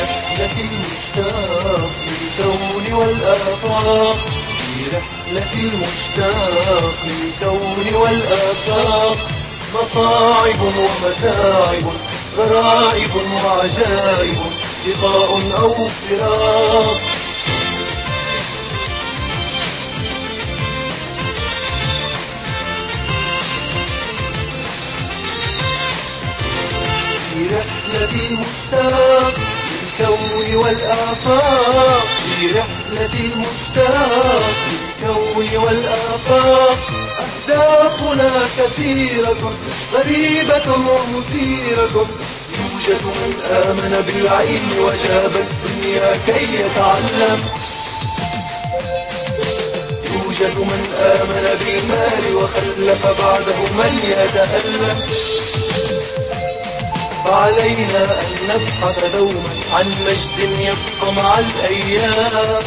رحلة المشتاق للكون والآفاق في رحلة المشتاق للكون والآفاق مصاعب ومتاعب غرائب وعجائب لقاء أو فراق. في رحلة المشتاق للكون والآفاق. في رحلة المشتاق للكون والآفاق. أهدافنا كثيرة غريبة ومثيرة. يوجد من آمن بالعلم وجاب الدنيا كي يتعلم. يوجد من آمن بالمال وخلف بعده من يتألم. فعلينا أن نبحث دوما عن مجد يبقى مع الأيام.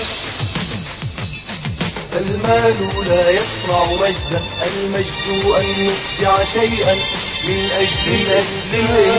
المال لا يصنع مجدا المجد أن يبدع شيئا من أجل الإنسان